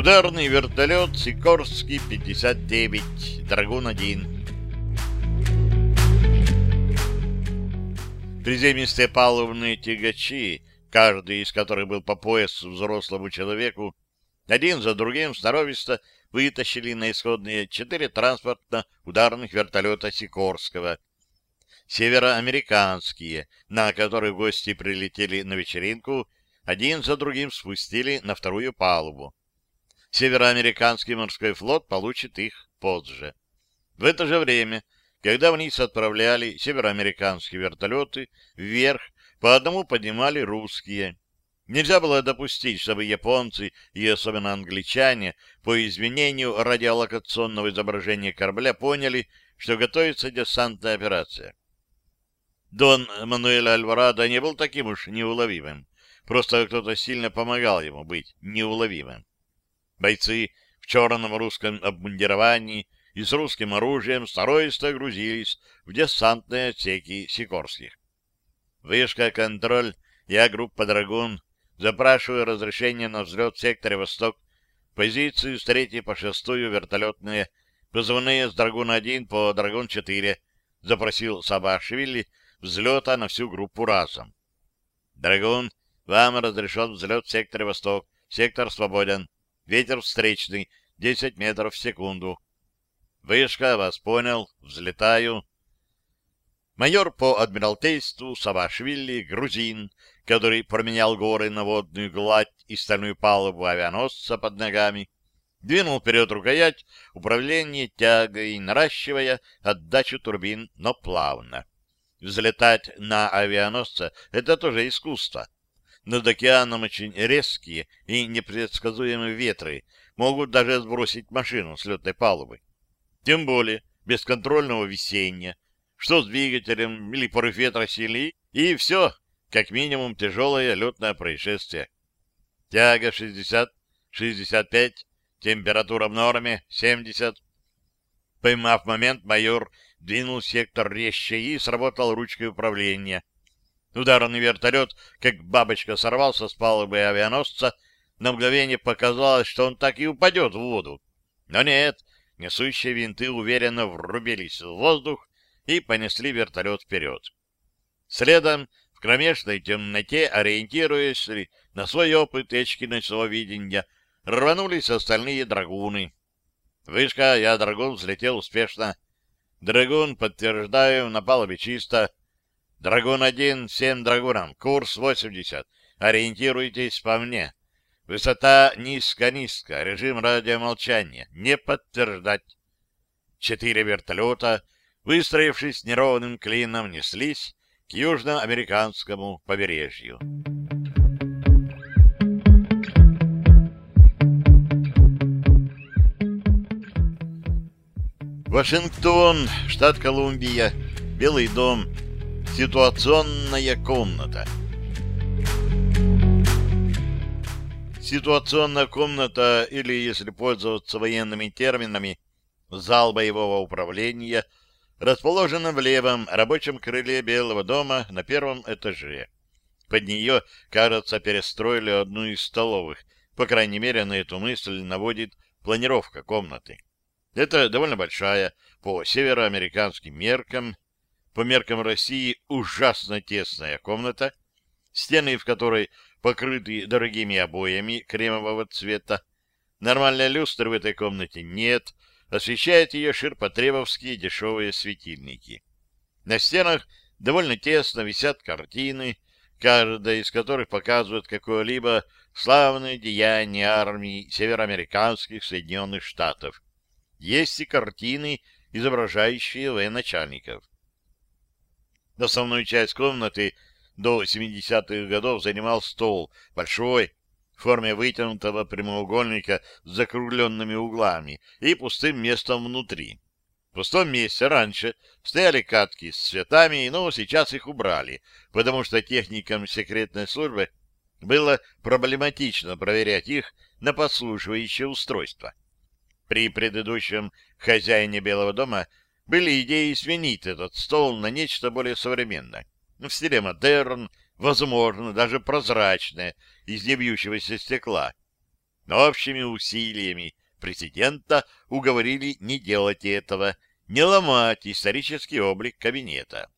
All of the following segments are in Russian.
Ударный вертолет Сикорский 59, Драгун-1. Приземистые палубные тягачи, каждый из которых был по пояс взрослому человеку, один за другим сноровисто вытащили на исходные четыре транспортно-ударных вертолета Сикорского. Североамериканские, на которые гости прилетели на вечеринку, один за другим спустили на вторую палубу. Североамериканский морской флот получит их позже. В это же время, когда вниз отправляли североамериканские вертолеты, вверх по одному поднимали русские. Нельзя было допустить, чтобы японцы и особенно англичане по изменению радиолокационного изображения корабля поняли, что готовится десантная операция. Дон Мануэль Альварадо не был таким уж неуловимым. Просто кто-то сильно помогал ему быть неуловимым. Бойцы в черном русском обмундировании и с русским оружием сноровисто грузились в десантные отсеки Сикорских. Вышка «Контроль», я группа «Драгун», запрашиваю разрешение на взлет в секторе «Восток», позиции с третьей по шестую вертолетные, позывные с «Драгун-1» по «Драгун-4», запросил Сабашвили взлета на всю группу разом. «Драгун, вам разрешен взлет в секторе «Восток», сектор свободен». Ветер встречный, 10 метров в секунду. Вышка, вас понял, взлетаю. Майор по адмиралтейству Савашвили, грузин, который променял горы на водную гладь и стальную палубу авианосца под ногами, двинул вперед рукоять управления тягой, наращивая отдачу турбин, но плавно. Взлетать на авианосце — это тоже искусство над океаном очень резкие и непредсказуемые ветры могут даже сбросить машину с летной палубы. Тем более бесконтрольного весенния, что с двигателем или порыв ветра сильнее, и все, как минимум тяжелое летное происшествие. Тяга 60, 65, температура в норме 70. Поймав момент, майор двинул сектор резче и сработал ручкой управления. Ударный вертолет, как бабочка, сорвался с палубы авианосца. На мгновение показалось, что он так и упадет в воду. Но нет, несущие винты уверенно врубились в воздух и понесли вертолет вперед. Следом, в кромешной темноте, ориентируясь на свой опыт и ночного видения, рванулись остальные драгуны. Вышка, я драгун, взлетел успешно. Драгун, подтверждаю, на палубе чисто. Драгун-1, всем драгунам, курс 80. Ориентируйтесь по мне. Высота низко-низко, режим радиомолчания. Не подтверждать. Четыре вертолета, выстроившись неровным клином, неслись к южноамериканскому побережью. Вашингтон, штат Колумбия, Белый дом, Ситуационная комната. Ситуационная комната, или, если пользоваться военными терминами, зал боевого управления, расположена в левом рабочем крыле Белого дома на первом этаже. Под нее, кажется, перестроили одну из столовых. По крайней мере, на эту мысль наводит планировка комнаты. Это довольно большая, по североамериканским меркам, по меркам России ужасно тесная комната, стены в которой покрыты дорогими обоями кремового цвета. Нормальной люстры в этой комнате нет, освещают ее ширпотребовские дешевые светильники. На стенах довольно тесно висят картины, каждая из которых показывает какое-либо славное деяние армии североамериканских Соединенных Штатов. Есть и картины, изображающие военачальников. Основную часть комнаты до 70-х годов занимал стол, большой, в форме вытянутого прямоугольника с закругленными углами и пустым местом внутри. В пустом месте раньше стояли катки с цветами, но сейчас их убрали, потому что техникам секретной службы было проблематично проверять их на подслушивающее устройство. При предыдущем хозяине Белого дома были идеи сменить этот стол на нечто более современное, в стиле модерн, возможно, даже прозрачное, из небьющегося стекла. но общими усилиями президента уговорили не делать этого, не ломать исторический облик кабинета.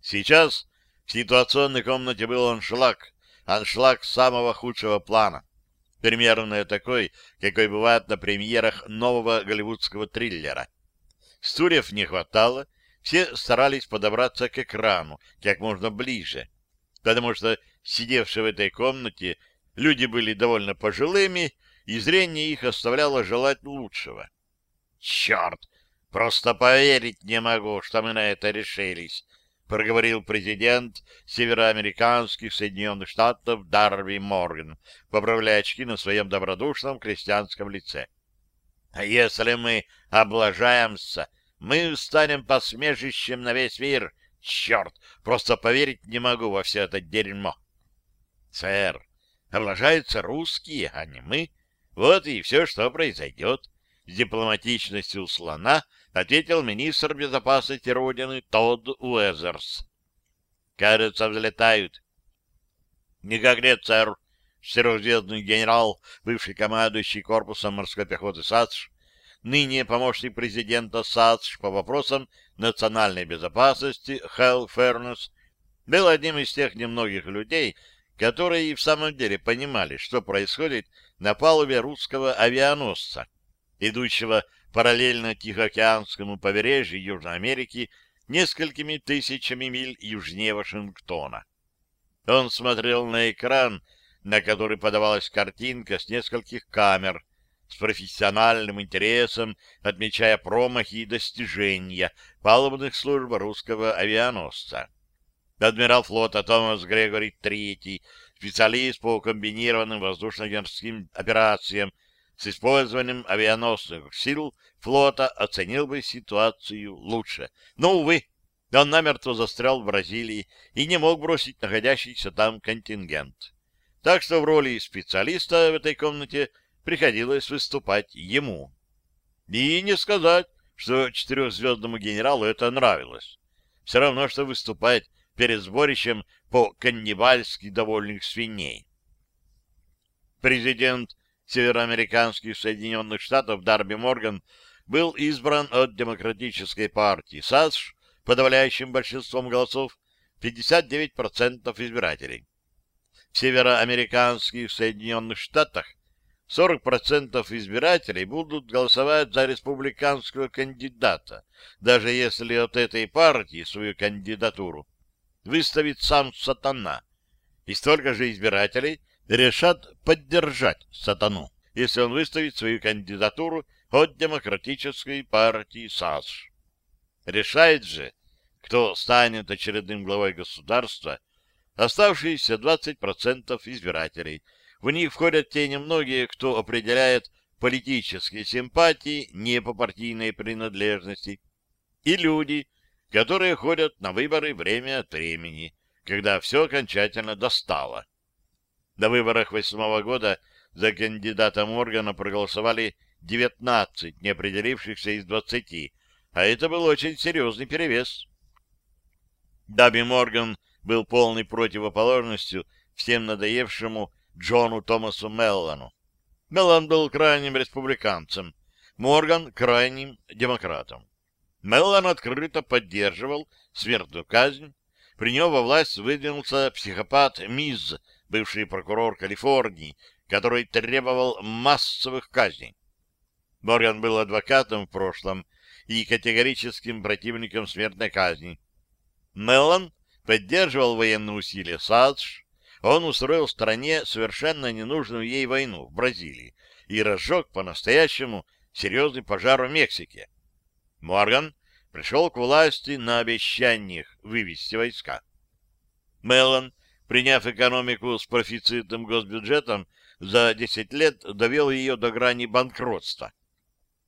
Сейчас в ситуационной комнате был аншлаг, аншлаг самого худшего плана, примерно такой, какой бывает на премьерах нового голливудского триллера. Стульев не хватало, все старались подобраться к экрану как можно ближе, потому что сидевшие в этой комнате люди были довольно пожилыми, и зрение их оставляло желать лучшего. «Черт! Просто поверить не могу, что мы на это решились», — проговорил президент североамериканских Соединенных Штатов Дарби Морган, поправляя очки на своем добродушном крестьянском лице. «А если мы облажаемся, мы станем посмешищем на весь мир. Черт, просто поверить не могу во все это дерьмо». «Сэр, облажаются русские, а не мы. Вот и все, что произойдет». С дипломатичностью слона ответил министр безопасности Родины Тодд Уэзерс. «Кажется, взлетают». «Никак нет, сэр», четырехзвездный генерал, бывший командующий корпусом морской пехоты САДШ, ныне помощник президента САДШ по вопросам национальной безопасности Хелл Фернес, был одним из тех немногих людей, которые и в самом деле понимали, что происходит на палубе русского авианосца, идущего параллельно Тихоокеанскому побережью Южной Америки несколькими тысячами миль южнее Вашингтона. Он смотрел на экран, на который подавалась картинка с нескольких камер, с профессиональным интересом отмечая промахи и достижения палубных служб русского авианосца. Адмирал флота Томас Грегори III, специалист по комбинированным воздушно-морским операциям, с использованием авианосных сил флота оценил бы ситуацию лучше. Но, увы, он намертво застрял в Бразилии и не мог бросить находящийся там контингент. Так что в роли специалиста в этой комнате приходилось выступать ему. И не сказать, что четырехзвездному генералу это нравилось. Все равно, что выступать перед сборищем по каннибальски довольных свиней. Президент североамериканских Соединенных Штатов Дарби Морган был избран от Демократической партии САСШ подавляющим большинством голосов 59% избирателей. В североамериканских Соединенных Штатах 40% избирателей будут голосовать за республиканского кандидата, даже если от этой партии свою кандидатуру выставит сам сатана, и столько же избирателей решат поддержать сатану, если он выставит свою кандидатуру от Демократической партии САС. Решает же, кто станет очередным главой государства, оставшиеся 20% избирателей. В них входят те немногие, кто определяет политические симпатии не по партийной принадлежности, и люди, которые ходят на выборы время от времени, когда все окончательно достало. На выборах восьмого года за кандидата Моргана проголосовали 19 неопределившихся из 20, а это был очень серьезный перевес. Даби Морган был полной противоположностью всем надоевшему Джону Томасу Меллану. Меллан был крайним республиканцем, Морган — крайним демократом. Меллан открыто поддерживал смертную казнь. При нем во власть выдвинулся психопат Миз, бывший прокурор Калифорнии, который требовал массовых казней. Морган был адвокатом в прошлом и категорическим противником смертной казни. Меллан поддерживал военные усилия САДШ, он устроил стране совершенно ненужную ей войну в Бразилии и разжег по-настоящему серьезный пожар в Мексике. Морган пришел к власти на обещаниях вывести войска. Меллан приняв экономику с профицитным госбюджетом, за 10 лет довел ее до грани банкротства.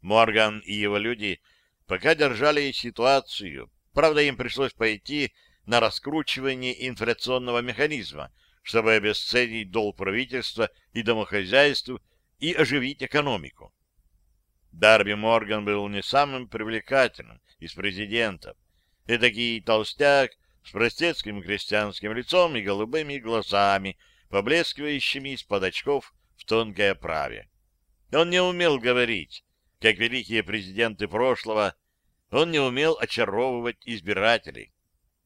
Морган и его люди пока держали ситуацию, правда, им пришлось пойти на раскручивание инфляционного механизма, чтобы обесценить долг правительства и домохозяйств и оживить экономику. Дарби Морган был не самым привлекательным из президентов. Эдакий толстяк с простецким крестьянским лицом и голубыми глазами, поблескивающими из-под очков в тонкой оправе. Он не умел говорить, как великие президенты прошлого, он не умел очаровывать избирателей.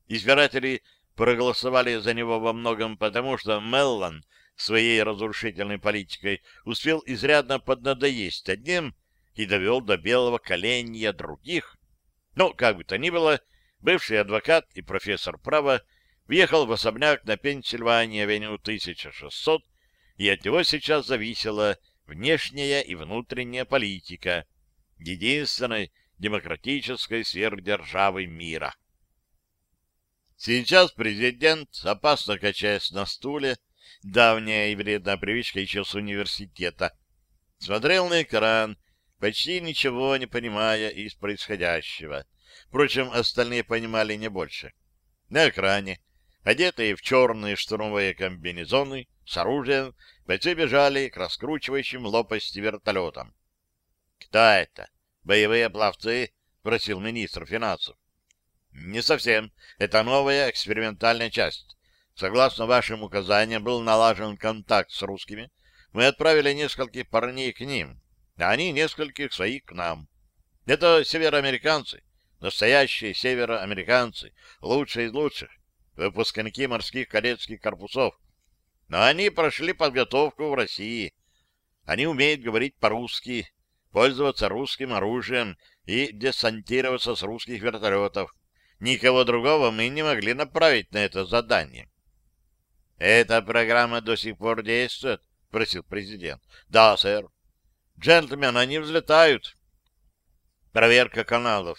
Избиратели проголосовали за него во многом потому, что Меллан своей разрушительной политикой успел изрядно поднадоесть одним и довел до белого коленя других. Но, как бы то ни было, бывший адвокат и профессор права въехал в особняк на Пенсильвании авеню 1600, и от него сейчас зависела внешняя и внутренняя политика единственной демократической сверхдержавы мира. Сейчас президент, опасно качаясь на стуле, давняя и вредная привычка еще с университета, смотрел на экран, почти ничего не понимая из происходящего. Впрочем, остальные понимали не больше. На экране, одетые в черные штурмовые комбинезоны, с оружием, бойцы бежали к раскручивающим лопасти вертолетам. — Кто это? Боевые пловцы? — спросил министр финансов. — Не совсем. Это новая экспериментальная часть. Согласно вашим указаниям, был налажен контакт с русскими. Мы отправили нескольких парней к ним, а они нескольких своих к нам. Это североамериканцы, настоящие североамериканцы, лучшие из лучших, выпускники морских кадетских корпусов. Но они прошли подготовку в России. Они умеют говорить по-русски, пользоваться русским оружием и десантироваться с русских вертолетов. Никого другого мы не могли направить на это задание. — Эта программа до сих пор действует? — спросил президент. — Да, сэр. — Джентльмены, они взлетают. Проверка каналов.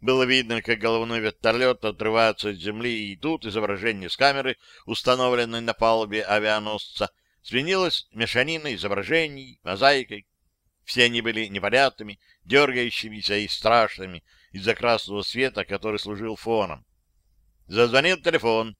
Было видно, как головной вертолет отрывается от земли, и тут изображение с камеры, установленной на палубе авианосца, сменилось мешаниной изображений, мозаикой. Все они были непонятными, дергающимися и страшными из-за красного света, который служил фоном. Зазвонил телефон.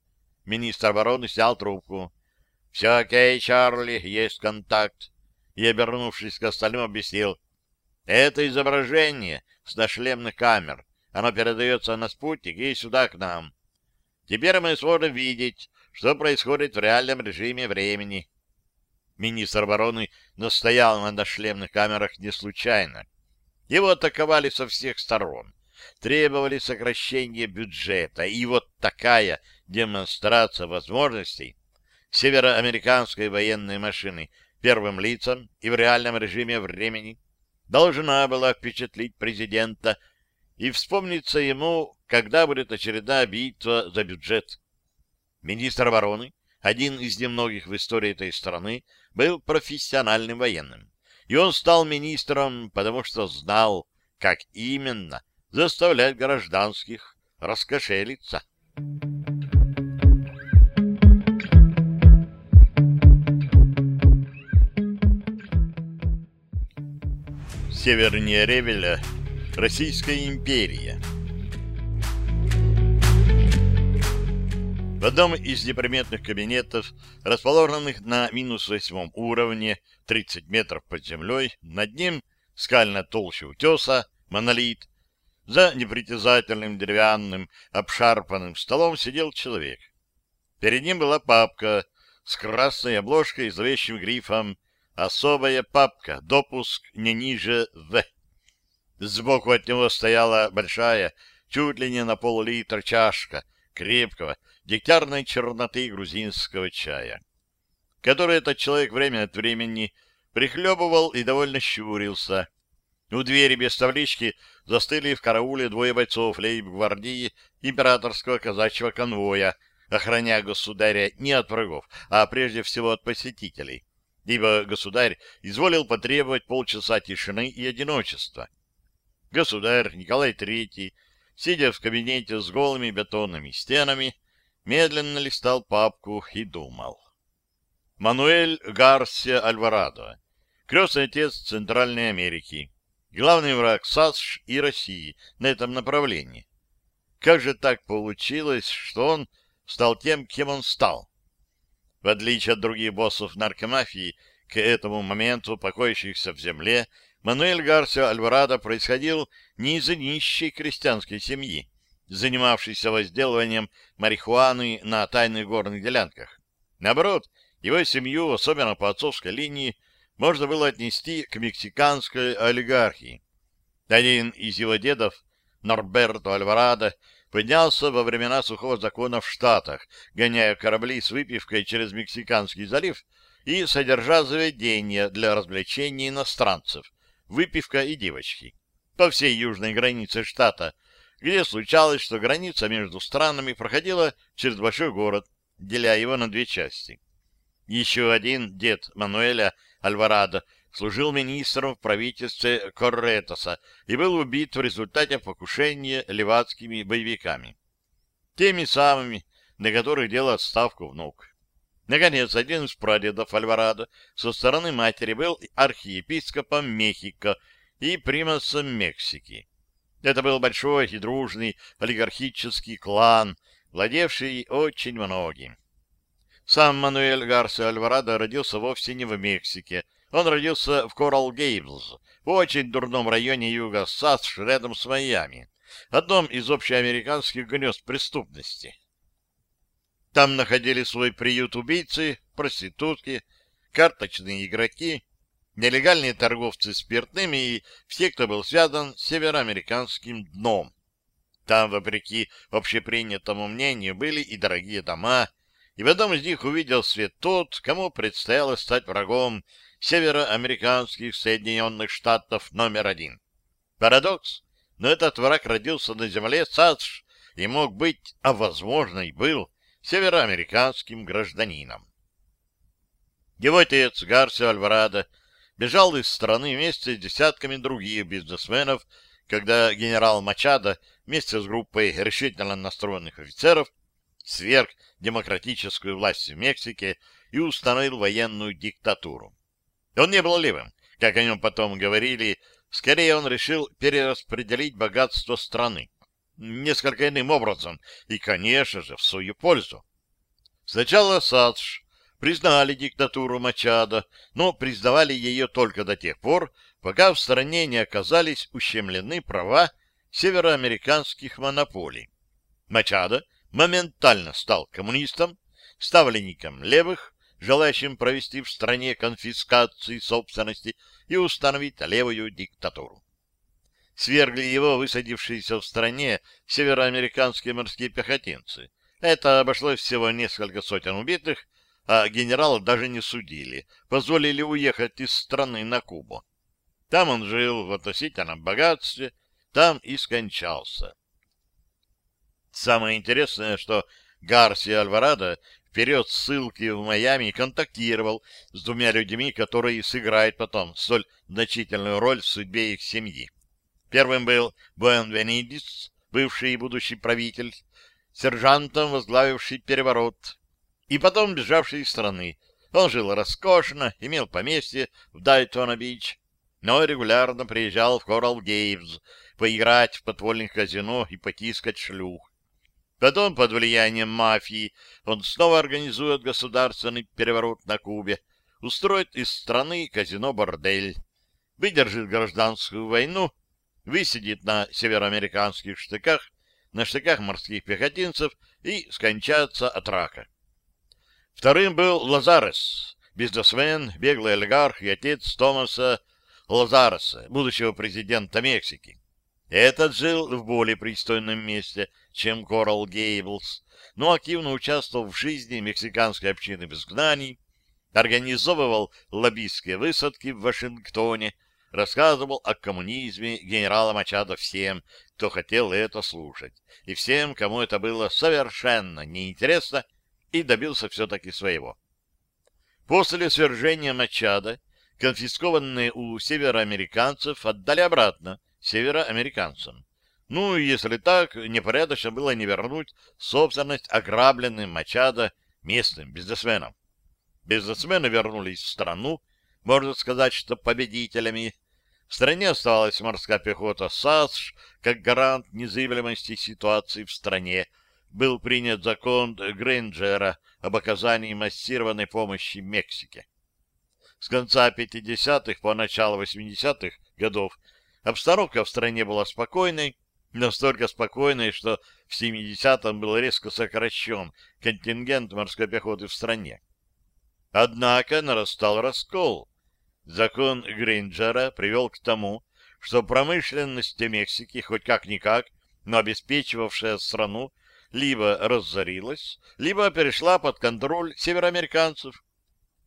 Министр обороны снял трубку. — Все окей, Чарли, есть контакт. И, обернувшись к остальным, объяснил. — Это изображение с нашлемных камер. Оно передается на спутник и сюда, к нам. Теперь мы сможем видеть, что происходит в реальном режиме времени. Министр обороны настоял на дошлемных камерах не случайно. Его атаковали со всех сторон, требовали сокращения бюджета, и вот такая демонстрация возможностей североамериканской военной машины первым лицам и в реальном режиме времени должна была впечатлить президента и вспомнится ему, когда будет очередная битва за бюджет. Министр обороны, один из немногих в истории этой страны, был профессиональным военным. И он стал министром, потому что знал, как именно заставлять гражданских раскошелиться. Севернее Ревеля Российская империя В одном из неприметных кабинетов, расположенных на минус восьмом уровне, 30 метров под землей, над ним скальная толща утеса, монолит, за непритязательным деревянным обшарпанным столом сидел человек. Перед ним была папка с красной обложкой и зловещим грифом «Особая папка. Допуск не ниже В». Сбоку от него стояла большая, чуть ли не на пол-литра чашка крепкого, дегтярной черноты грузинского чая, который этот человек время от времени прихлебывал и довольно щурился. У двери без таблички застыли в карауле двое бойцов лейб-гвардии императорского казачьего конвоя, охраняя государя не от врагов, а прежде всего от посетителей, ибо государь изволил потребовать полчаса тишины и одиночества. Государь Николай III, сидя в кабинете с голыми бетонными стенами, медленно листал папку и думал. Мануэль Гарсия Альварадо, крестный отец Центральной Америки, главный враг САСШ и России на этом направлении. Как же так получилось, что он стал тем, кем он стал? В отличие от других боссов наркомафии, к этому моменту покоящихся в земле, Мануэль Гарсио Альварадо происходил не из нищей крестьянской семьи, занимавшейся возделыванием марихуаны на тайных горных делянках. Наоборот, Его семью, особенно по отцовской линии, можно было отнести к мексиканской олигархии. Один из его дедов, Норберто Альварадо, поднялся во времена сухого закона в Штатах, гоняя корабли с выпивкой через Мексиканский залив и содержа заведения для развлечений иностранцев, выпивка и девочки, по всей южной границе штата, где случалось, что граница между странами проходила через большой город, деля его на две части. Еще один дед Мануэля Альварадо служил министром в правительстве Корретоса и был убит в результате покушения левацкими боевиками. Теми самыми, на которых делал отставку внук. Наконец, один из прадедов Альварадо со стороны матери был архиепископом Мехико и примасом Мексики. Это был большой и дружный олигархический клан, владевший очень многим. Сам Мануэль Гарсио Альварадо родился вовсе не в Мексике. Он родился в Коралл Гейблз, в очень дурном районе юга САСШ, рядом с Майами, одном из общеамериканских гнезд преступности. Там находили свой приют убийцы, проститутки, карточные игроки, нелегальные торговцы спиртными и все, кто был связан с североамериканским дном. Там, вопреки общепринятому мнению, были и дорогие дома, и в одном из них увидел свет тот, кому предстояло стать врагом североамериканских Соединенных Штатов номер один. Парадокс, но этот враг родился на земле САДШ и мог быть, а возможно и был, североамериканским гражданином. Его отец Гарсио Альварадо бежал из страны вместе с десятками других бизнесменов, когда генерал Мачадо вместе с группой решительно настроенных офицеров сверг демократическую власть в Мексике и установил военную диктатуру. Он не был левым, как о нем потом говорили, скорее он решил перераспределить богатство страны несколько иным образом и, конечно же, в свою пользу. Сначала САДШ признали диктатуру Мачада, но признавали ее только до тех пор, пока в стране не оказались ущемлены права североамериканских монополий. Мачадо моментально стал коммунистом, ставленником левых, желающим провести в стране конфискации собственности и установить левую диктатуру. Свергли его высадившиеся в стране североамериканские морские пехотинцы. Это обошлось всего несколько сотен убитых, а генерала даже не судили, позволили уехать из страны на Кубу. Там он жил в относительном богатстве, там и скончался. Самое интересное, что Гарсия Альварадо в период ссылки в Майами контактировал с двумя людьми, которые сыграют потом столь значительную роль в судьбе их семьи. Первым был Буэн Венидис, бывший и будущий правитель, сержантом, возглавивший переворот, и потом бежавший из страны. Он жил роскошно, имел поместье в Дайтона-Бич, но регулярно приезжал в Коралл Гейвз поиграть в подпольных казино и потискать шлюх. Потом, под влиянием мафии, он снова организует государственный переворот на Кубе, устроит из страны казино-бордель, выдержит гражданскую войну, высидит на североамериканских штыках, на штыках морских пехотинцев и скончается от рака. Вторым был Лазарес, бизнесмен, беглый олигарх и отец Томаса Лазареса, будущего президента Мексики. Этот жил в более пристойном месте, чем Коралл Гейблс, но активно участвовал в жизни мексиканской общины без гнаний, организовывал лоббистские высадки в Вашингтоне, рассказывал о коммунизме генерала Мачадо всем, кто хотел это слушать, и всем, кому это было совершенно неинтересно, и добился все-таки своего. После свержения Мачада конфискованные у североамериканцев отдали обратно, североамериканцам. Ну, если так, непорядочно было не вернуть собственность ограбленным Мачадо местным бизнесменам. Бизнесмены вернулись в страну, можно сказать, что победителями. В стране оставалась морская пехота САСШ как гарант незыблемости ситуации в стране. Был принят закон Грейнджера об оказании массированной помощи Мексике. С конца 50-х по начало 80-х годов Обстановка в стране была спокойной, настолько спокойной, что в 70-м был резко сокращен контингент морской пехоты в стране. Однако нарастал раскол. Закон Гринджера привел к тому, что промышленность Мексики хоть как-никак, но обеспечивавшая страну, либо разорилась, либо перешла под контроль североамериканцев.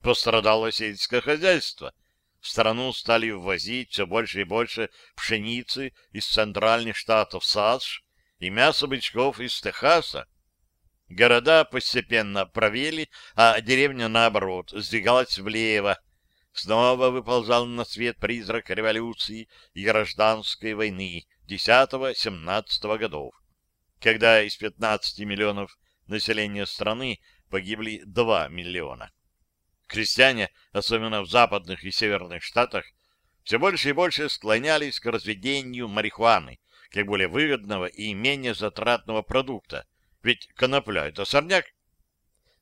Пострадало сельское хозяйство. В страну стали ввозить все больше и больше пшеницы из центральных штатов САСШ и мяса бычков из Техаса. Города постепенно провели, а деревня, наоборот, сдвигалась влево. Снова выползал на свет призрак революции и гражданской войны 10-17 годов, когда из 15 миллионов населения страны погибли 2 миллиона. Крестьяне, особенно в западных и северных штатах, все больше и больше склонялись к разведению марихуаны, как более выгодного и менее затратного продукта, ведь конопля — это сорняк.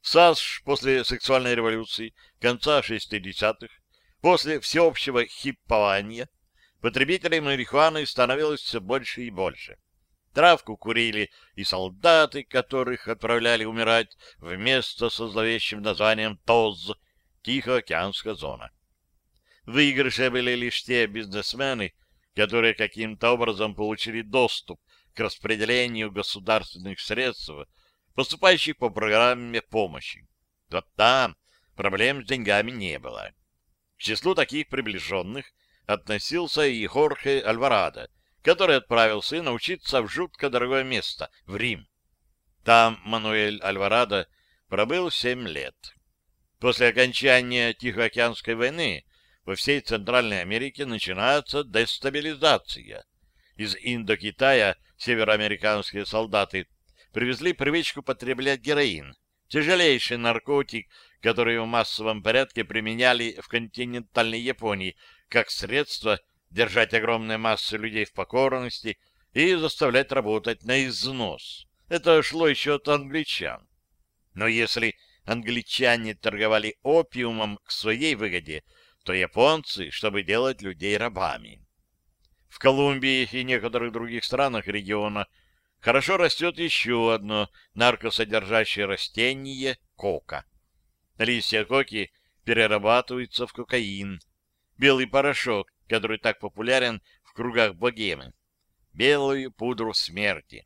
САСШ после сексуальной революции конца 60-х, после всеобщего хиппования, потребителей марихуаны становилось все больше и больше. Травку курили и солдаты, которых отправляли умирать вместо со зловещим названием ТОЗ — Тихоокеанская зона. Выигрыши были лишь те бизнесмены, которые каким-то образом получили доступ к распределению государственных средств, поступающих по программе помощи. Вот там проблем с деньгами не было. К числу таких приближенных относился и Хорхе Альварадо, который отправил сына учиться в жутко дорогое место, в Рим. Там Мануэль Альварадо пробыл семь лет. После окончания Тихоокеанской войны во всей Центральной Америке начинается дестабилизация. Из Индокитая североамериканские солдаты привезли привычку потреблять героин, тяжелейший наркотик, который в массовом порядке применяли в континентальной Японии как средство держать огромные массы людей в покорности и заставлять работать на износ. Это шло еще от англичан. Но если англичане торговали опиумом к своей выгоде, то японцы, чтобы делать людей рабами. В Колумбии и некоторых других странах региона хорошо растет еще одно наркосодержащее растение — кока. Листья коки перерабатываются в кокаин, белый порошок, который так популярен в кругах богемы, белую пудру смерти.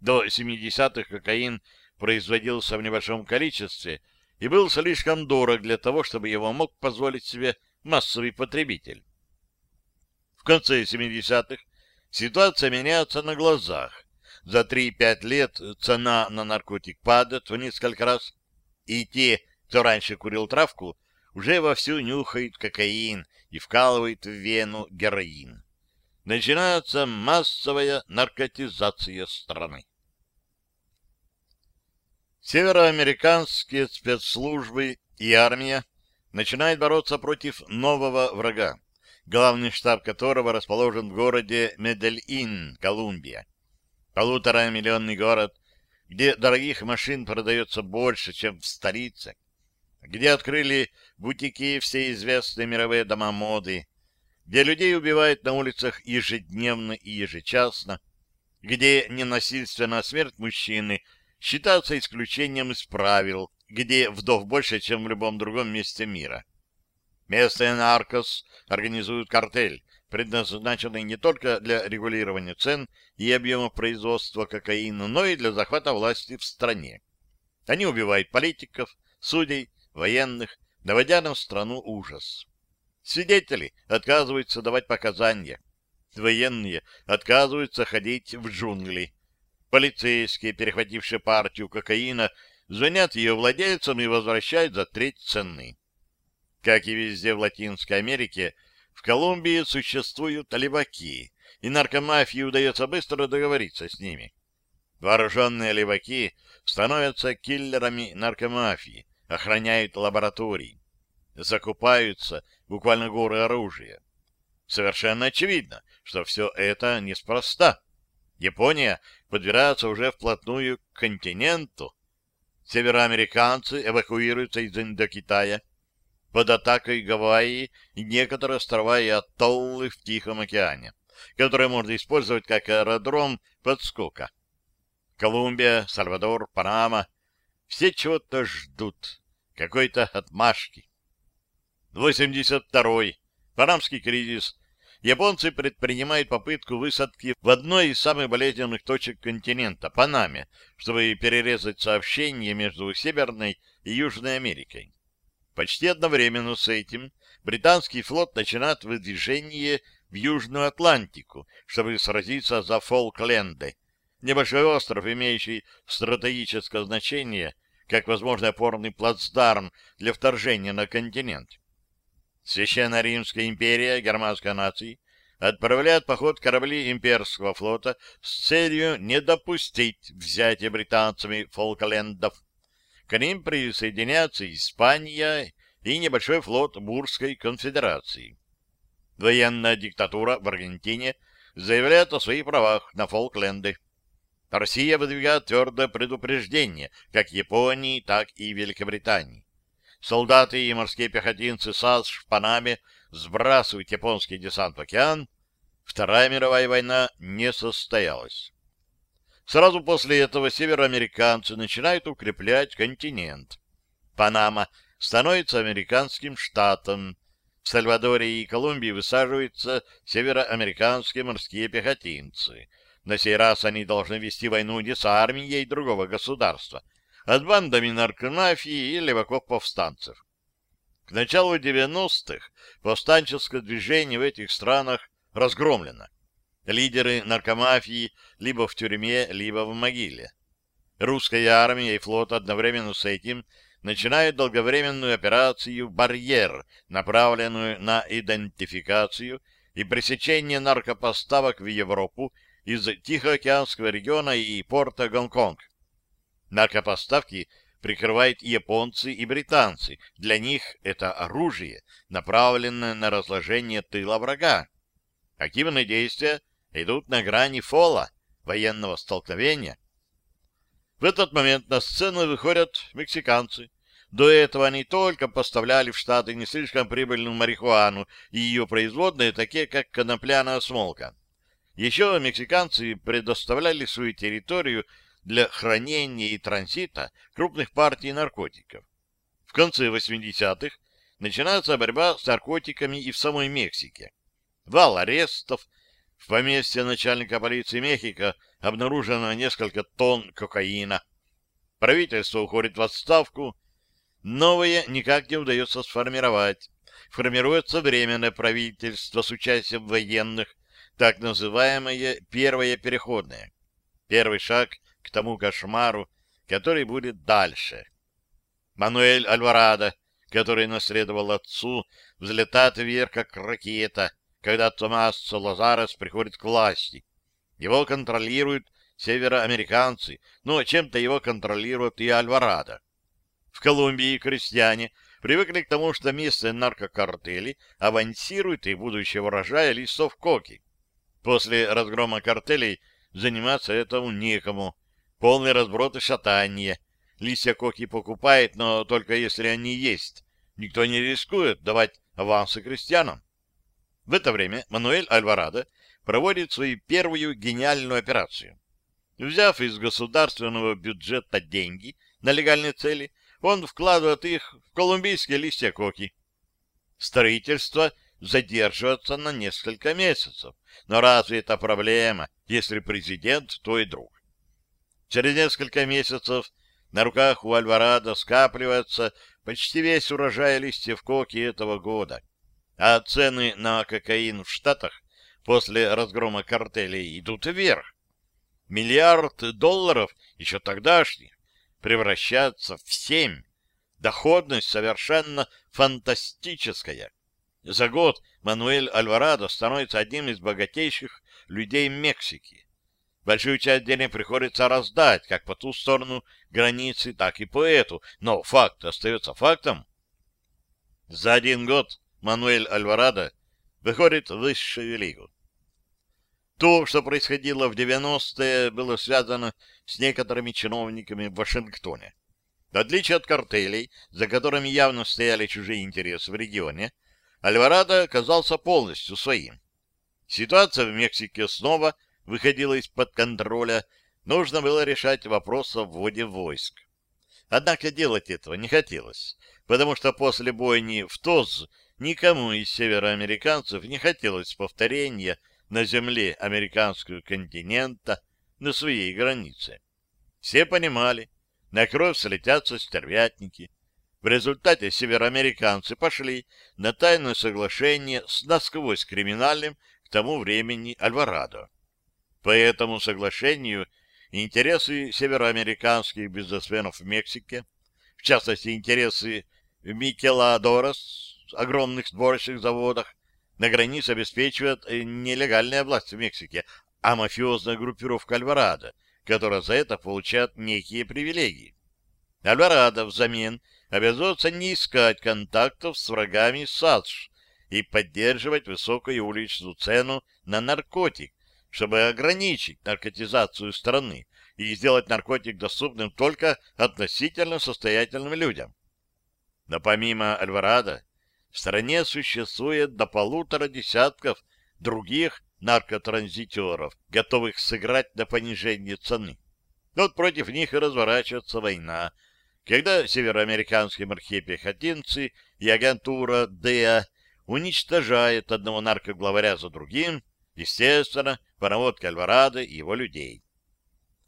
До 70-х кокаин производился в небольшом количестве и был слишком дорог для того, чтобы его мог позволить себе массовый потребитель. В конце 70-х ситуация меняется на глазах. За 3-5 лет цена на наркотик падает в несколько раз, и те, кто раньше курил травку, уже вовсю нюхают кокаин и вкалывают в вену героин. Начинается массовая наркотизация страны. Североамериканские спецслужбы и армия начинают бороться против нового врага, главный штаб которого расположен в городе Медельин, Колумбия. Полуторамиллионный город, где дорогих машин продается больше, чем в столице, где открыли бутики все известные мировые дома моды, где людей убивают на улицах ежедневно и ежечасно, где ненасильственная смерть мужчины – считаться исключением из правил, где вдов больше, чем в любом другом месте мира. Местные наркос организуют картель, предназначенный не только для регулирования цен и объема производства кокаина, но и для захвата власти в стране. Они убивают политиков, судей, военных, наводя на страну ужас. Свидетели отказываются давать показания. Военные отказываются ходить в джунгли. Полицейские, перехватившие партию кокаина, звонят ее владельцам и возвращают за треть цены. Как и везде в Латинской Америке, в Колумбии существуют леваки, и наркомафии удается быстро договориться с ними. Вооруженные леваки становятся киллерами наркомафии, охраняют лаборатории, закупаются буквально горы оружия. Совершенно очевидно, что все это неспроста. Япония подбирается уже вплотную к континенту. Североамериканцы эвакуируются из Индокитая. Под атакой Гавайи и некоторые острова и атоллы в Тихом океане, которые можно использовать как аэродром подскока. Колумбия, Сальвадор, Панама — все чего-то ждут. какой-то отмашки. 82-й. Панамский кризис. Японцы предпринимают попытку высадки в одной из самых болезненных точек континента, Панаме, чтобы перерезать сообщение между Северной и Южной Америкой. Почти одновременно с этим британский флот начинает выдвижение в Южную Атлантику, чтобы сразиться за Фолкленды, небольшой остров, имеющий стратегическое значение, как возможный опорный плацдарм для вторжения на континент. Священная Римская империя германской нации отправляет поход корабли имперского флота с целью не допустить взятия британцами Фолклендов. К ним присоединяются Испания и небольшой флот Бурской конфедерации. Военная диктатура в Аргентине заявляет о своих правах на Фолкленды. Россия выдвигает твердое предупреждение как Японии, так и Великобритании. Солдаты и морские пехотинцы САС в Панаме сбрасывают японский десант в океан. Вторая мировая война не состоялась. Сразу после этого североамериканцы начинают укреплять континент. Панама становится американским штатом. В Сальвадоре и Колумбии высаживаются североамериканские морские пехотинцы. На сей раз они должны вести войну не с армией другого государства, от бандами наркомафии и леваков-повстанцев. К началу 90-х повстанческое движение в этих странах разгромлено. Лидеры наркомафии либо в тюрьме, либо в могиле. Русская армия и флот одновременно с этим начинают долговременную операцию «Барьер», направленную на идентификацию и пресечение наркопоставок в Европу из Тихоокеанского региона и порта Гонконг. Наркопоставки прикрывают и японцы, и британцы. Для них это оружие, направленное на разложение тыла врага. Активные действия идут на грани фола, военного столкновения. В этот момент на сцену выходят мексиканцы. До этого они только поставляли в Штаты не слишком прибыльную марихуану и ее производные, такие как конопляная смолка. Еще мексиканцы предоставляли свою территорию для хранения и транзита крупных партий наркотиков. В конце 80-х начинается борьба с наркотиками и в самой Мексике. Вал арестов. В поместье начальника полиции Мехико обнаружено несколько тонн кокаина. Правительство уходит в отставку. Новое никак не удается сформировать. Формируется временное правительство с участием военных, так называемое «первое переходное». Первый шаг к тому кошмару, который будет дальше. Мануэль Альварадо, который наследовал отцу, взлетает вверх, как ракета, когда Томас Салазарес приходит к власти. Его контролируют североамериканцы, но чем-то его контролируют и Альварадо. В Колумбии крестьяне привыкли к тому, что местные наркокартели авансируют и будущего урожая листов коки. После разгрома картелей заниматься этому некому, полный разброд и шатание. Листья коки покупает, но только если они есть. Никто не рискует давать авансы крестьянам. В это время Мануэль Альварадо проводит свою первую гениальную операцию. Взяв из государственного бюджета деньги на легальные цели, он вкладывает их в колумбийские листья коки. Строительство задерживается на несколько месяцев. Но разве это проблема, если президент твой друг? Через несколько месяцев на руках у Альварадо скапливается почти весь урожай листьев коки этого года, а цены на кокаин в Штатах после разгрома картелей идут вверх. Миллиард долларов, еще тогдашних, превращается в семь. Доходность совершенно фантастическая. За год Мануэль Альварадо становится одним из богатейших людей Мексики. Большую часть денег приходится раздать как по ту сторону границы, так и по эту, но факт остается фактом. За один год Мануэль Альварадо выходит в высшую лигу. То, что происходило в 90-е, было связано с некоторыми чиновниками в Вашингтоне. В отличие от картелей, за которыми явно стояли чужие интересы в регионе, Альварадо оказался полностью своим. Ситуация в Мексике снова выходила из-под контроля, нужно было решать вопрос о вводе войск. Однако делать этого не хотелось, потому что после бойни в ТОЗ никому из североамериканцев не хотелось повторения на земле американского континента на своей границе. Все понимали, на кровь слетятся стервятники. В результате североамериканцы пошли на тайное соглашение с насквозь криминальным к тому времени Альварадо. По этому соглашению интересы североамериканских бизнесменов в Мексике, в частности интересы Микеладорос, огромных сборочных заводах, на границе обеспечивает нелегальная власть в Мексике, а мафиозная группировка Альварадо, которая за это получает некие привилегии. Альварадо взамен обязуется не искать контактов с врагами САДШ и поддерживать высокую уличную цену на наркотик, чтобы ограничить наркотизацию страны и сделать наркотик доступным только относительно состоятельным людям. Но помимо Альварадо, в стране существует до полутора десятков других наркотранзитеров, готовых сыграть на понижение цены. Вот против них и разворачивается война, когда североамериканские морские пехотинцы и агентура ДЭА уничтожают одного наркоглаваря за другим, естественно, по наводке Альварадо и его людей.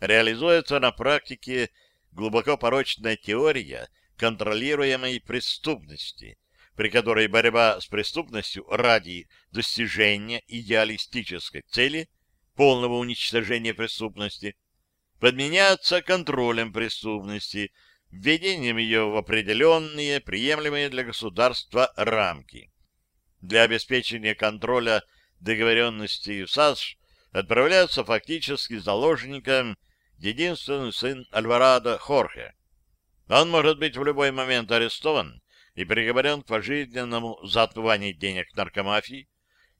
Реализуется на практике глубоко порочная теория контролируемой преступности, при которой борьба с преступностью ради достижения идеалистической цели полного уничтожения преступности подменяется контролем преступности, введением ее в определенные, приемлемые для государства рамки. Для обеспечения контроля договоренности САС отправляется фактически заложником единственный сын Альварадо Хорхе. Он может быть в любой момент арестован и приговорен к пожизненному за отмывание денег наркомафии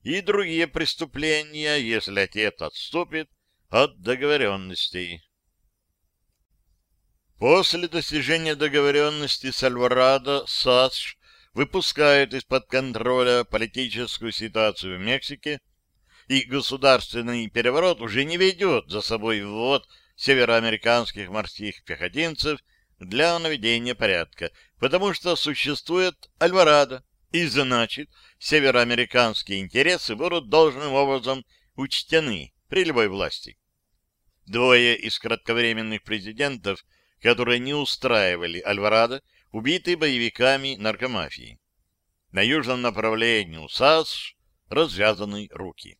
и другие преступления, если отец отступит от договоренностей. После достижения договоренности с Альварадо САС выпускает из-под контроля политическую ситуацию в Мексике, и государственный переворот уже не ведет за собой ввод североамериканских морских пехотинцев для наведения порядка, потому что существует Альварадо, и значит, североамериканские интересы будут должным образом учтены при любой власти. Двое из кратковременных президентов, которые не устраивали Альварадо, убиты боевиками наркомафии. На южном направлении у САС развязаны руки.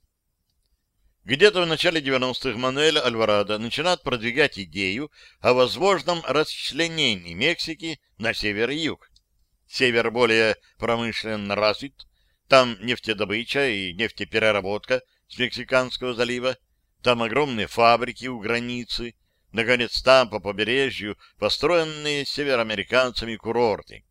Где-то в начале 90-х Мануэль Альварадо начинает продвигать идею о возможном расчленении Мексики на север и юг. Север более промышленно развит, там нефтедобыча и нефтепереработка с Мексиканского залива, там огромные фабрики у границы, наконец там по побережью построенные североамериканцами курорты.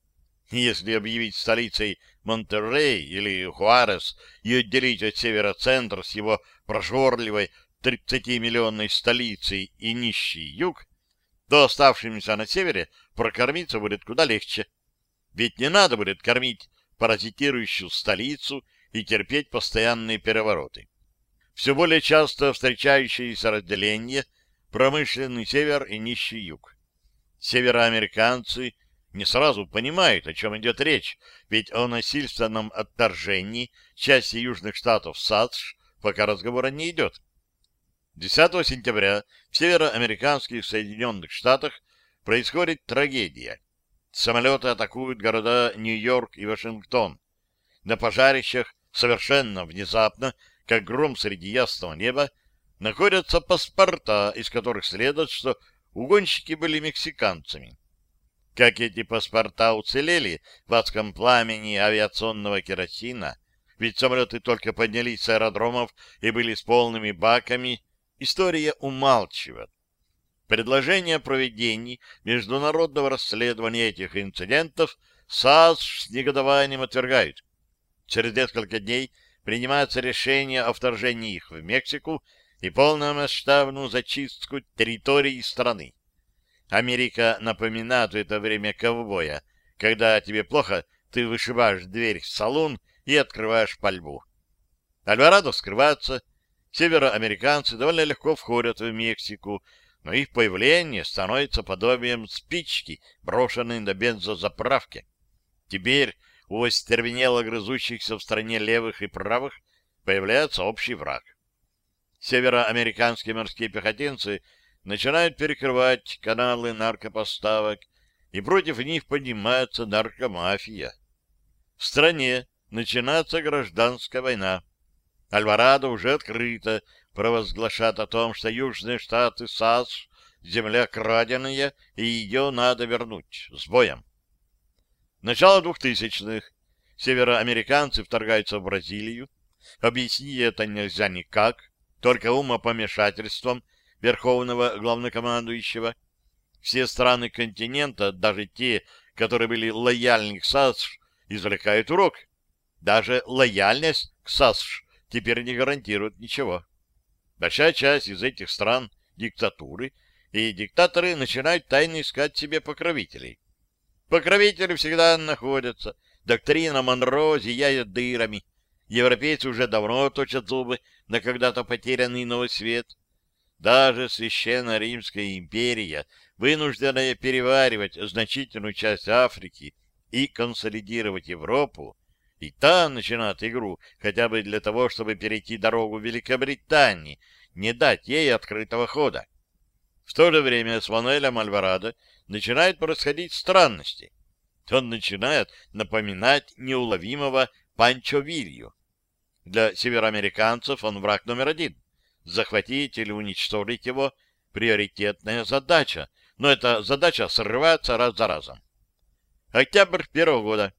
Если объявить столицей Монтеррей или Хуарес и отделить от севера центр с его прожорливой 30-миллионной столицей и нищий юг, то оставшимся на севере прокормиться будет куда легче. Ведь не надо будет кормить паразитирующую столицу и терпеть постоянные перевороты. Все более часто встречающиеся разделения промышленный север и нищий юг. Североамериканцы не сразу понимают, о чем идет речь, ведь о насильственном отторжении части южных штатов САДШ пока разговора не идет. 10 сентября в североамериканских Соединенных Штатах происходит трагедия. Самолеты атакуют города Нью-Йорк и Вашингтон. На пожарищах совершенно внезапно, как гром среди ясного неба, находятся паспорта, из которых следует, что угонщики были мексиканцами. Как эти паспорта уцелели в адском пламени авиационного керосина, ведь самолеты только поднялись с аэродромов и были с полными баками, история умалчивает. Предложение о проведении международного расследования этих инцидентов САС с негодованием отвергают. Через несколько дней принимается решение о вторжении их в Мексику и полномасштабную зачистку территории страны. Америка напоминает в это время ковбоя. Когда тебе плохо, ты вышибаешь дверь в салон и открываешь пальбу. Альварадо скрывается, североамериканцы довольно легко входят в Мексику, но их появление становится подобием спички, брошенной на бензозаправке. Теперь у остервенело грызущихся в стране левых и правых появляется общий враг. Североамериканские морские пехотинцы начинают перекрывать каналы наркопоставок, и против них поднимается наркомафия. В стране начинается гражданская война. Альварадо уже открыто провозглашает о том, что южные штаты САС — земля краденая, и ее надо вернуть с боем. Начало двухтысячных. Североамериканцы вторгаются в Бразилию. Объяснить это нельзя никак, только умопомешательством верховного главнокомандующего. Все страны континента, даже те, которые были лояльны к САС, извлекают урок. Даже лояльность к САС теперь не гарантирует ничего. Большая часть из этих стран — диктатуры, и диктаторы начинают тайно искать себе покровителей. Покровители всегда находятся. Доктрина Монро зияет дырами. Европейцы уже давно точат зубы на когда-то потерянный новый свет. Даже Священная Римская империя, вынужденная переваривать значительную часть Африки и консолидировать Европу, и та начинает игру хотя бы для того, чтобы перейти дорогу Великобритании, не дать ей открытого хода. В то же время с Мануэлем Альварадо начинают происходить странности. Он начинает напоминать неуловимого Панчо Вилью. Для североамериканцев он враг номер один. Захватить или уничтожить его — приоритетная задача, но эта задача срывается раз за разом. Октябрь первого года.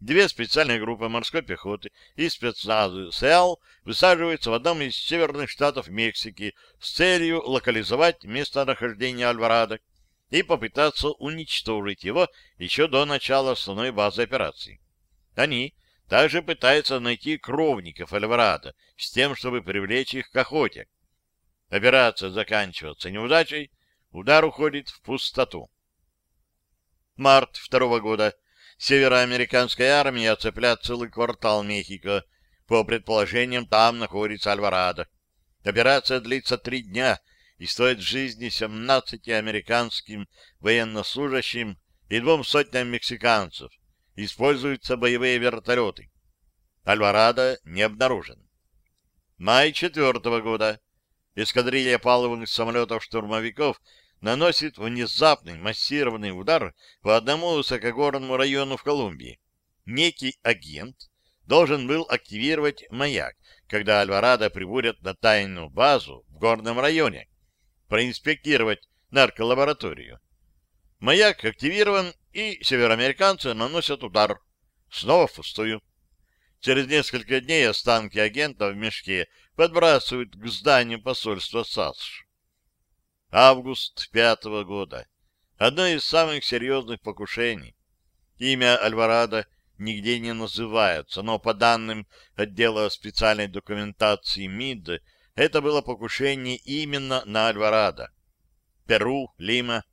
Две специальные группы морской пехоты и спецназы СЭЛ высаживаются в одном из северных штатов Мексики с целью локализовать местонахождение Альварадо и попытаться уничтожить его еще до начала основной базы операции. Они также пытаются найти кровников Альварадо с тем, чтобы привлечь их к охоте. Операция заканчивается неудачей, удар уходит в пустоту. Март второго года. Североамериканская армия оцепляет целый квартал Мехико. По предположениям, там находится Альварадо. Операция длится три дня — и стоит жизни 17 американским военнослужащим и двум сотням мексиканцев. Используются боевые вертолеты. Альварадо не обнаружен. Май четвертого года. Эскадрилья палубных самолетов-штурмовиков наносит внезапный массированный удар по одному высокогорному району в Колумбии. Некий агент должен был активировать маяк, когда Альварадо прибудет на тайную базу в горном районе проинспектировать нарколабораторию. Маяк активирован, и североамериканцы наносят удар. Снова впустую. Через несколько дней останки агента в мешке подбрасывают к зданию посольства САСШ. Август пятого года. Одно из самых серьезных покушений. Имя Альварадо нигде не называется, но по данным отдела специальной документации МИД это было покушение именно на Альварадо. Перу, Лима.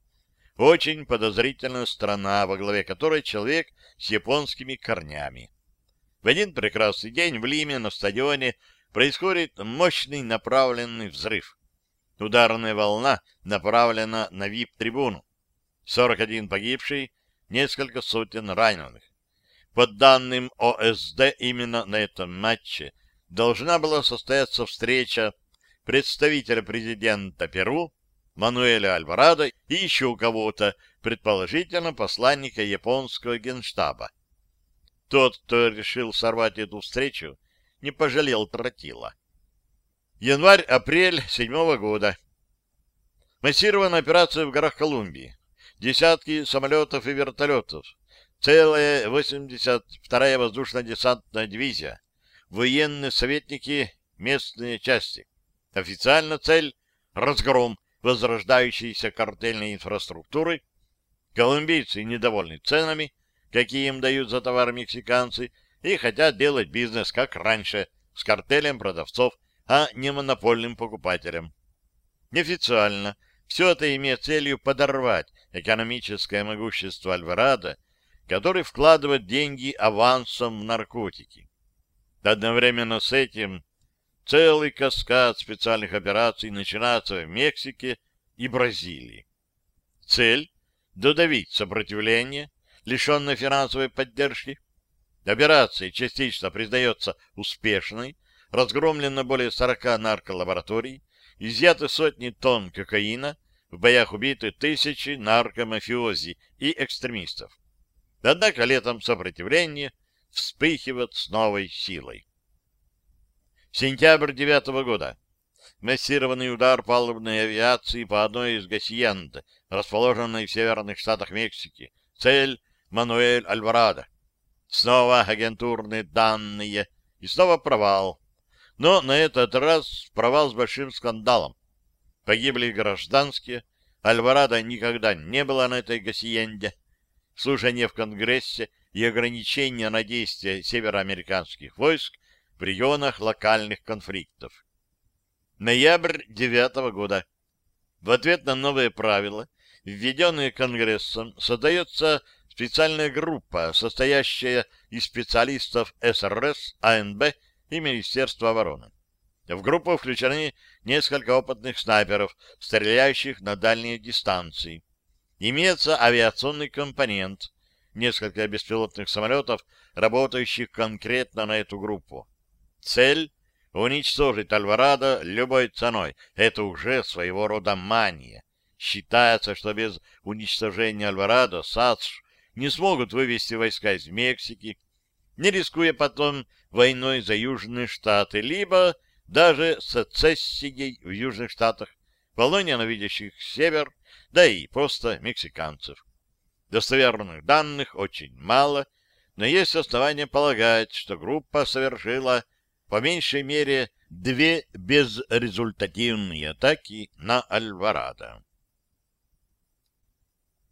Очень подозрительная страна, во главе которой человек с японскими корнями. В один прекрасный день в Лиме на стадионе происходит мощный направленный взрыв. Ударная волна направлена на ВИП-трибуну. 41 погибший, несколько сотен раненых. Под данным ОСД, именно на этом матче должна была состояться встреча представителя президента Перу, Мануэля Альварадо и еще у кого-то, предположительно посланника японского генштаба. Тот, кто решил сорвать эту встречу, не пожалел тротила. Январь-апрель седьмого года. Массированная операция в горах Колумбии. Десятки самолетов и вертолетов. Целая 82-я воздушно-десантная дивизия военные советники, местные части. Официально цель — разгром возрождающейся картельной инфраструктуры. Колумбийцы недовольны ценами, какие им дают за товар мексиканцы, и хотят делать бизнес как раньше, с картелем продавцов, а не монопольным покупателем. Неофициально все это имеет целью подорвать экономическое могущество Альварадо, который вкладывает деньги авансом в наркотики. Одновременно с этим целый каскад специальных операций начинается в Мексике и Бразилии. Цель — додавить сопротивление, лишенное финансовой поддержки. Операция частично признается успешной, разгромлено более 40 нарколабораторий, изъяты сотни тонн кокаина, в боях убиты тысячи наркомафиози и экстремистов. Однако летом сопротивление вспыхивает с новой силой. Сентябрь девятого года. Массированный удар палубной авиации по одной из гасиенд, расположенной в северных штатах Мексики. Цель — Мануэль Альварадо. Снова агентурные данные и снова провал. Но на этот раз провал с большим скандалом. Погибли гражданские, Альварадо никогда не было на этой гасиенде. Служение в Конгрессе и ограничения на действия североамериканских войск в регионах локальных конфликтов. Ноябрь девятого года. В ответ на новые правила, введенные Конгрессом, создается специальная группа, состоящая из специалистов СРС, АНБ и Министерства обороны. В группу включены несколько опытных снайперов, стреляющих на дальние дистанции. Имеется авиационный компонент, несколько беспилотных самолетов, работающих конкретно на эту группу. Цель Уничтожить Альварадо любой ценой — это уже своего рода мания. Считается, что без уничтожения Альварадо САДШ не смогут вывести войска из Мексики, не рискуя потом войной за Южные Штаты, либо даже сецессией в Южных Штатах, волной ненавидящих Север, да и просто мексиканцев. Достоверных данных очень мало, но есть основания полагать, что группа совершила по меньшей мере две безрезультативные атаки на Альварадо.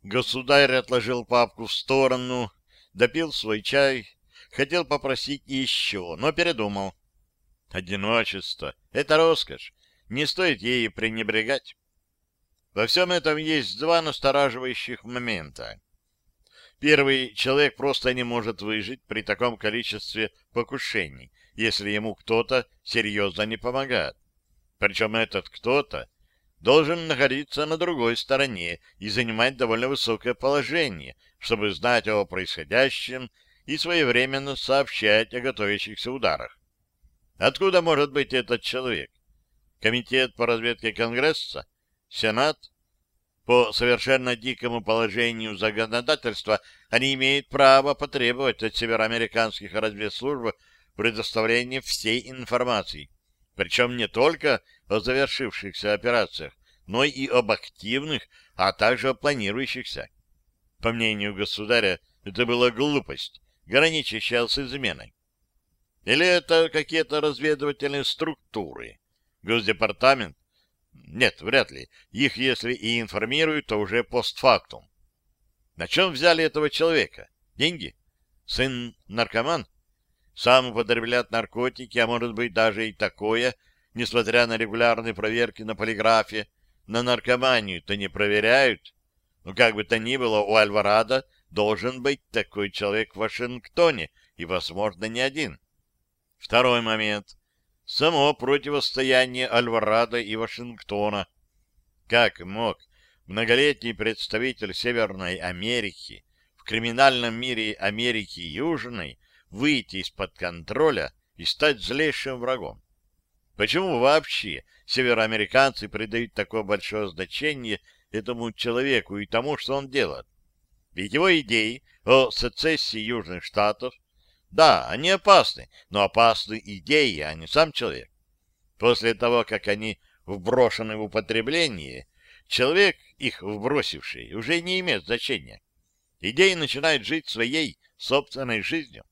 Государь отложил папку в сторону, допил свой чай, хотел попросить еще, но передумал. Одиночество — это роскошь, не стоит ей пренебрегать. Во всем этом есть два настораживающих момента. Первый человек просто не может выжить при таком количестве покушений, если ему кто-то серьезно не помогает. Причем этот кто-то должен находиться на другой стороне и занимать довольно высокое положение, чтобы знать о происходящем и своевременно сообщать о готовящихся ударах. Откуда может быть этот человек? Комитет по разведке Конгресса? Сенат? По совершенно дикому положению законодательства они имеют право потребовать от североамериканских разведслужб предоставления всей информации, причем не только о завершившихся операциях, но и об активных, а также о планирующихся. По мнению государя, это была глупость, граничащая с изменой. Или это какие-то разведывательные структуры? Госдепартамент? Нет, вряд ли. Их, если и информируют, то уже постфактум. На чем взяли этого человека? Деньги? Сын наркоман? Сам употребляет наркотики, а может быть даже и такое, несмотря на регулярные проверки на полиграфе, на наркоманию-то не проверяют. Но как бы то ни было, у Альварадо должен быть такой человек в Вашингтоне, и, возможно, не один. Второй момент. Само противостояние Альварадо и Вашингтона. Как мог многолетний представитель Северной Америки в криминальном мире Америки Южной выйти из-под контроля и стать злейшим врагом. Почему вообще североамериканцы придают такое большое значение этому человеку и тому, что он делает? Ведь его идеи о сецессии Южных Штатов, да, они опасны, но опасны идеи, а не сам человек. После того, как они вброшены в употребление, человек, их вбросивший, уже не имеет значения. Идеи начинают жить своей собственной жизнью.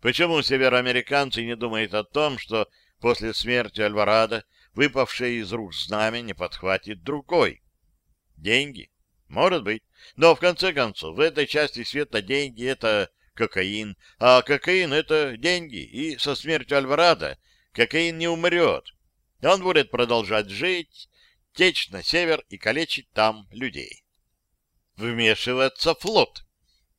Почему североамериканцы не думают о том, что после смерти Альварадо выпавшее из рук знамя не подхватит другой? Деньги? Может быть. Но, в конце концов, в этой части света деньги — это кокаин, а кокаин — это деньги, и со смертью Альварадо кокаин не умрет. Он будет продолжать жить, течь на север и калечить там людей. Вмешивается флот —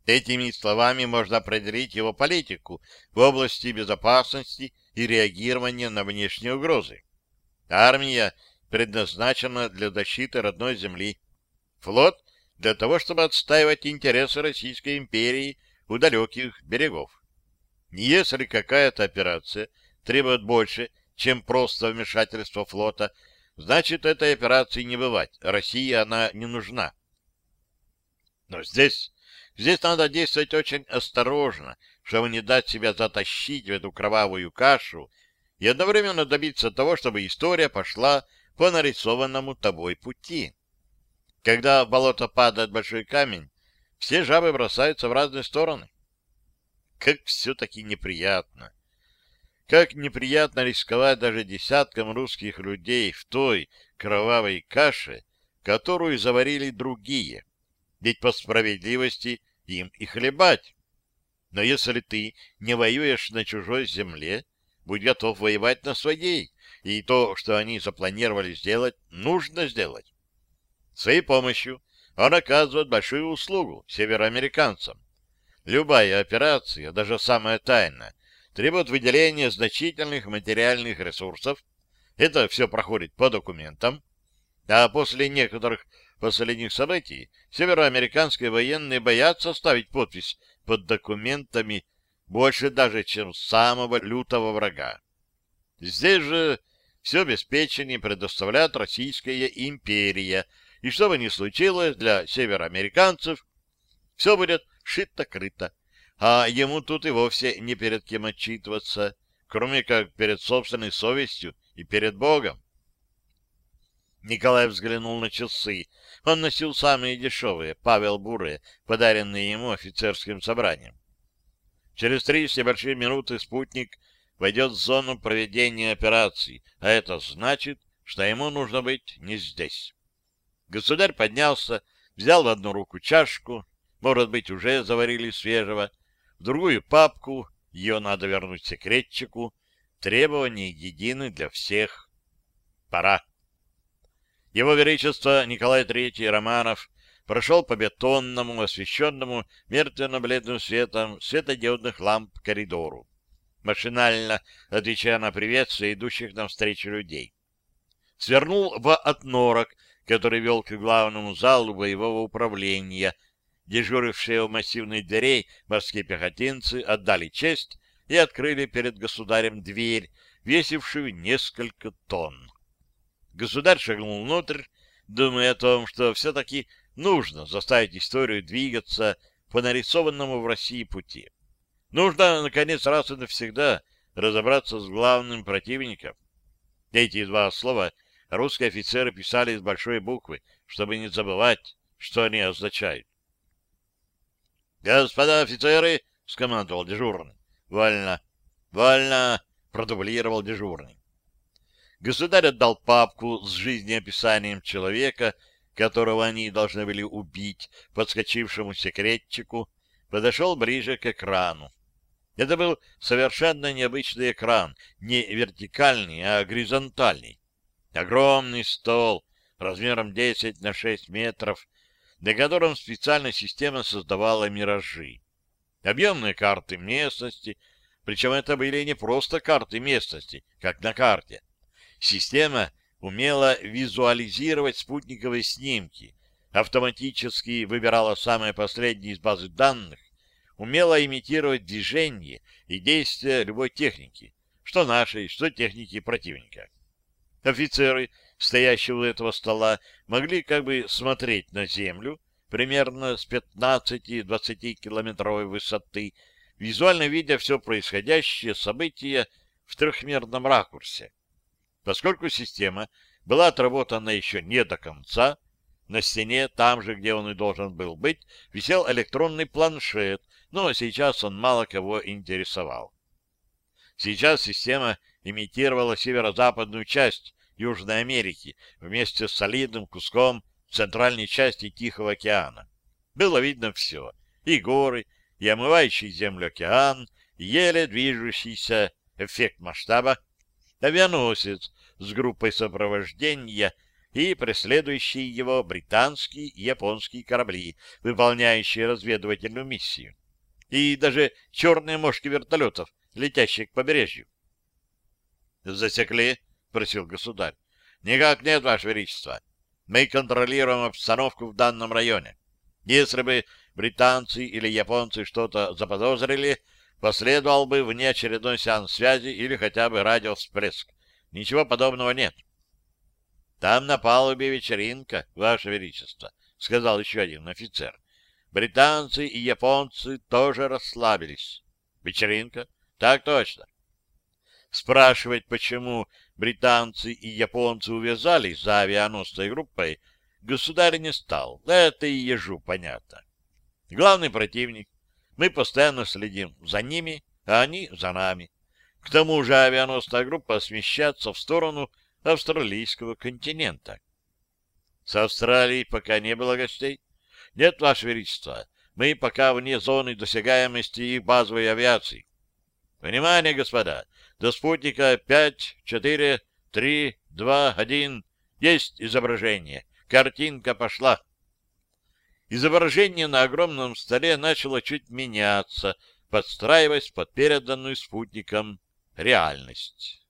Этими словами можно определить его политику в области безопасности и реагирования на внешние угрозы. Армия предназначена для защиты родной земли. Флот для того, чтобы отстаивать интересы Российской империи у далеких берегов. Если какая-то операция требует больше, чем просто вмешательство флота, значит, этой операции не бывать. России она не нужна. Но здесь, здесь надо действовать очень осторожно, чтобы не дать себя затащить в эту кровавую кашу и одновременно добиться того, чтобы история пошла по нарисованному тобой пути. Когда в болото падает большой камень, все жабы бросаются в разные стороны. Как все-таки неприятно. Как неприятно рисковать даже десяткам русских людей в той кровавой каше, которую заварили другие. Ведь по справедливости им и хлебать. Но если ты не воюешь на чужой земле, будь готов воевать на своей, и то, что они запланировали сделать, нужно сделать. Своей помощью он оказывает большую услугу североамериканцам. Любая операция, даже самая тайная, требует выделения значительных материальных ресурсов. Это все проходит по документам. А после некоторых последних событий североамериканские военные боятся ставить подпись под документами больше даже, чем самого лютого врага. Здесь же все обеспечение предоставляет Российская империя, и что бы ни случилось для североамериканцев, все будет шито-крыто, а ему тут и вовсе не перед кем отчитываться, кроме как перед собственной совестью и перед Богом. Николай взглянул на часы. Он носил самые дешевые, Павел Буры, подаренные ему офицерским собранием. Через три с небольшие минуты спутник войдет в зону проведения операции, а это значит, что ему нужно быть не здесь. Государь поднялся, взял в одну руку чашку, может быть, уже заварили свежего, в другую папку, ее надо вернуть секретчику, требования едины для всех. Пора. Его Величество Николай III Романов прошел по бетонному, освещенному мертвенно-бледным светом светодиодных ламп коридору, машинально отвечая на приветствия идущих навстречу людей. Свернул в отнорок, который вел к главному залу боевого управления. Дежурившие у массивной дверей морские пехотинцы отдали честь и открыли перед государем дверь, весившую несколько тонн. Государь шагнул внутрь, думая о том, что все-таки нужно заставить историю двигаться по нарисованному в России пути. Нужно, наконец, раз и навсегда разобраться с главным противником. Эти два слова — русские офицеры писали с большой буквы, чтобы не забывать, что они означают. «Господа офицеры!» — скомандовал дежурный. «Вольно! Вольно!» — продублировал дежурный. Государь отдал папку с жизнеописанием человека, которого они должны были убить, подскочившему секретчику, подошел ближе к экрану. Это был совершенно необычный экран, не вертикальный, а горизонтальный. Огромный стол размером 10 на 6 метров, на котором специальная система создавала миражи. Объемные карты местности, причем это были не просто карты местности, как на карте. Система умела визуализировать спутниковые снимки, автоматически выбирала самые последние из базы данных, умела имитировать движение и действия любой техники, что нашей, что техники противника. Офицеры, стоящие у этого стола, могли как бы смотреть на землю примерно с 15-20 километровой высоты, визуально видя все происходящее события в трехмерном ракурсе. Поскольку система была отработана еще не до конца, на стене, там же, где он и должен был быть, висел электронный планшет, но сейчас он мало кого интересовал. Сейчас система имитировала северо-западную часть Южной Америки вместе с солидным куском центральной части Тихого океана. Было видно все — и горы, и омывающий землю океан, еле движущийся эффект масштаба, авианосец с группой сопровождения и преследующие его британские и японские корабли, выполняющие разведывательную миссию, и даже черные мошки вертолетов, летящие к побережью. «Засекли?» — просил государь. Никак нет, Ваше Величество. Мы контролируем обстановку в данном районе. Если бы британцы или японцы что-то заподозрили, последовал бы внеочередной сеанс связи или хотя бы радиовсплеск. Ничего подобного нет. — Там на палубе вечеринка, Ваше Величество, — сказал еще один офицер. Британцы и японцы тоже расслабились. — Вечеринка? — Так точно. Спрашивать, почему британцы и японцы увязались за авианосной группой, государь не стал. Это и ежу понятно. Главный противник. Мы постоянно следим за ними, а они за нами. К тому же авианосная группа смещается в сторону австралийского континента. С Австралией пока не было гостей. Нет, Ваше Величество, мы пока вне зоны досягаемости их базовой авиации. Внимание, господа! До спутника 5, 4, 3, 2, 1. Есть изображение. Картинка пошла. Изображение на огромном столе начало чуть меняться, подстраиваясь под переданную спутником реальность.